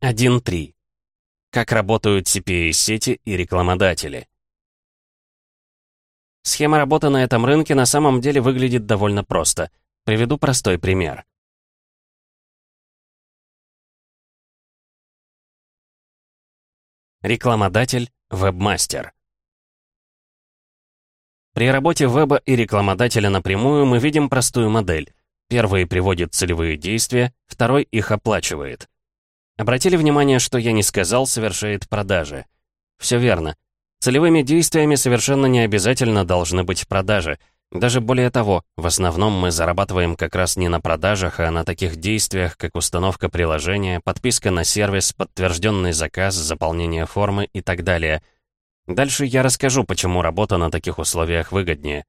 1.3. Как работают CPA-сети и рекламодатели. Схема работы на этом рынке на самом деле выглядит довольно просто. Приведу простой пример. Рекламодатель, вебмастер. При работе веба и рекламодателя напрямую мы видим простую модель. Первый приводит целевые действия, второй их оплачивает. Обратили внимание, что я не сказал, совершает продажи. Все верно. Целевыми действиями совершенно не обязательно должны быть продажи. Даже более того, в основном мы зарабатываем как раз не на продажах, а на таких действиях, как установка приложения, подписка на сервис, подтвержденный заказ, заполнение формы и так далее. Дальше я расскажу, почему работа на таких условиях выгоднее.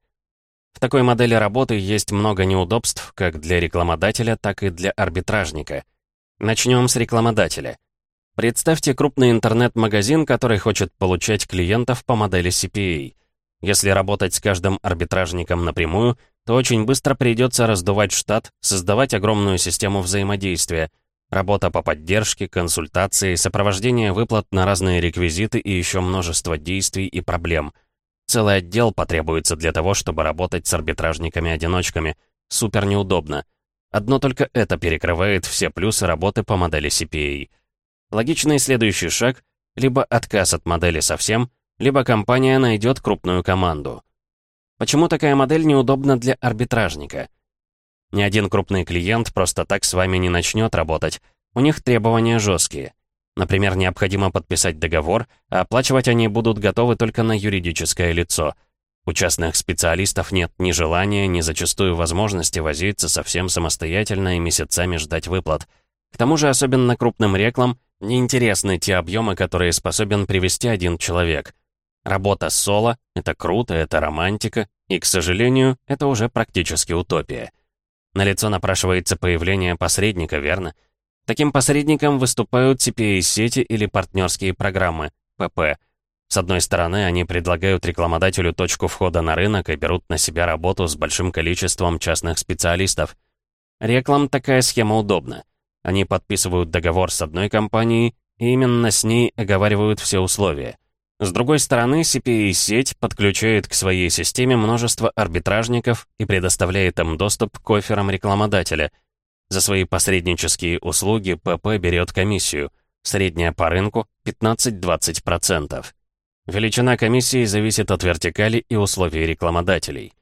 В такой модели работы есть много неудобств как для рекламодателя, так и для арбитражника — Начнем с рекламодателя. Представьте крупный интернет-магазин, который хочет получать клиентов по модели CPA. Если работать с каждым арбитражником напрямую, то очень быстро придется раздувать штат, создавать огромную систему взаимодействия, работа по поддержке, консультации, сопровождение выплат на разные реквизиты и еще множество действий и проблем. Целый отдел потребуется для того, чтобы работать с арбитражниками-одиночками. Супер неудобно. Одно только это перекрывает все плюсы работы по модели CPA. Логичный следующий шаг — либо отказ от модели совсем, либо компания найдет крупную команду. Почему такая модель неудобна для арбитражника? Ни один крупный клиент просто так с вами не начнет работать. У них требования жесткие. Например, необходимо подписать договор, а оплачивать они будут готовы только на юридическое лицо — у частных специалистов нет ни желания, ни зачастую возможности возиться совсем самостоятельно и месяцами ждать выплат. К тому же особенно крупным реклам неинтересны те объемы, которые способен привести один человек. Работа соло — это круто, это романтика, и, к сожалению, это уже практически утопия. На лицо напрашивается появление посредника, верно? Таким посредником выступают CPA-сети или партнерские программы, ПП — с одной стороны, они предлагают рекламодателю точку входа на рынок и берут на себя работу с большим количеством частных специалистов. Реклам такая схема удобна. Они подписывают договор с одной компанией, и именно с ней оговаривают все условия. С другой стороны, CPA-сеть подключает к своей системе множество арбитражников и предоставляет им доступ к офферам рекламодателя. За свои посреднические услуги ПП берет комиссию, средняя по рынку 15-20%. Величина комиссии зависит от вертикали и условий рекламодателей.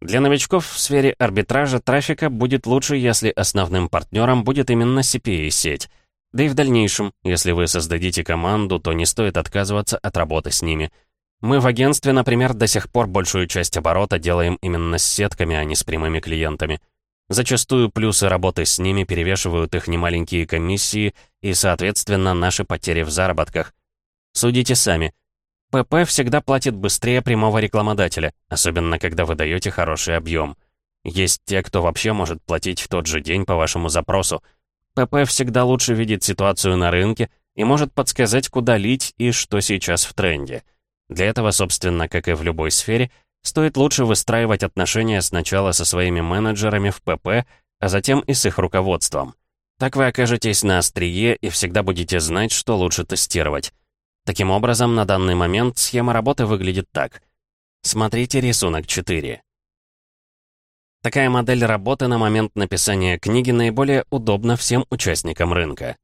Для новичков в сфере арбитража трафика будет лучше, если основным партнером будет именно CPA-сеть. Да и в дальнейшем, если вы создадите команду, то не стоит отказываться от работы с ними. Мы в агентстве, например, до сих пор большую часть оборота делаем именно с сетками, а не с прямыми клиентами. Зачастую плюсы работы с ними перевешивают их немаленькие комиссии и, соответственно, наши потери в заработках. Судите сами – ПП всегда платит быстрее прямого рекламодателя, особенно когда вы даете хороший объем. Есть те, кто вообще может платить в тот же день по вашему запросу. ПП всегда лучше видит ситуацию на рынке и может подсказать, куда лить и что сейчас в тренде. Для этого, собственно, как и в любой сфере, стоит лучше выстраивать отношения сначала со своими менеджерами в ПП, а затем и с их руководством. Так вы окажетесь на острие и всегда будете знать, что лучше тестировать. Таким образом, на данный момент схема работы выглядит так. Смотрите рисунок 4. Такая модель работы на момент написания книги наиболее удобна всем участникам рынка.